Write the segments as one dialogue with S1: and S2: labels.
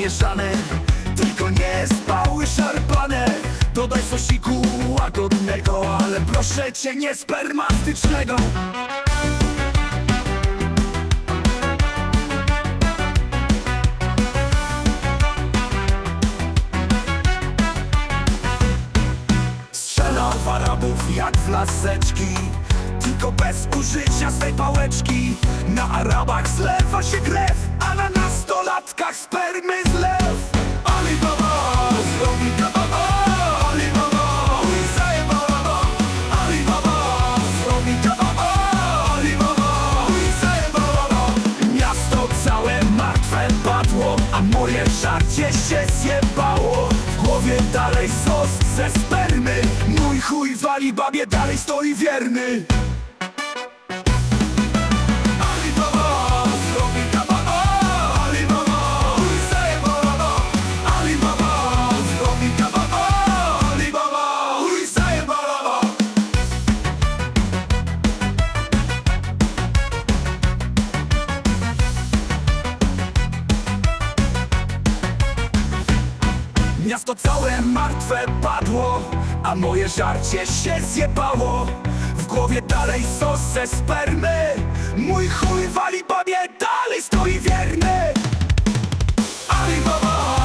S1: mieszane Tylko nie spały szarpane. Dodaj sosiku łagodnego Ale proszę cię nie spermastycznego. Strzela w Arabów jak w laseczki Tylko bez użycia swej pałeczki. Na Arabach zlewa się krew Nastolatkach spermy zlew Alibaba zrobi kababa Alibaba zajebaba Alibaba zrobi kababa Alibaba zajebaba Miasto całe martwe padło A moje żarcie się zjebało. W głowie dalej sos ze spermy. Mój chuj wali babie dalej stoi wierny Miasto całe martwe padło A moje żarcie się zjebało. W głowie dalej sos ze spermy. Mój chuj wali babie dalej stoi wierny. Alibaba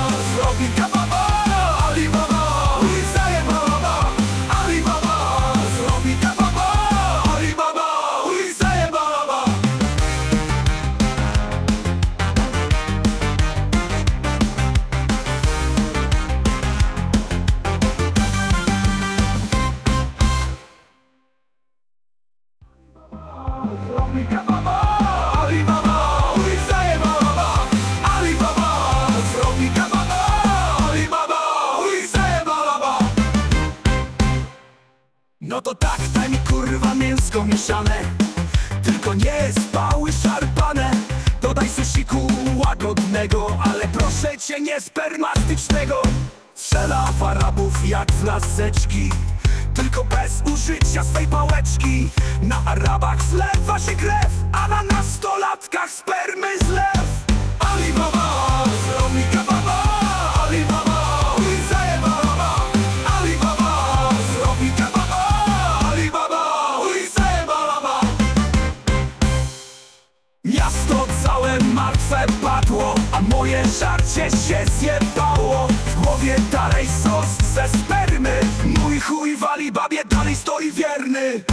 S1: No to tak, daj mi kurwa mięsko mieszane. Tylko nie spały szarpane. Dodaj susiku łagodnego Ale proszę cię nie spermastycznego. Strzela w Arabów jak w laseczki Tylko bez użycia swej pałeczki. Na Arabach zlewa się krew A na nastolatkach spermy zlew Całe martwe padło A moje żarcie się zjebało. W głowie dalej sos ze spermy. Mój chuj wali babie dalej stoi wierny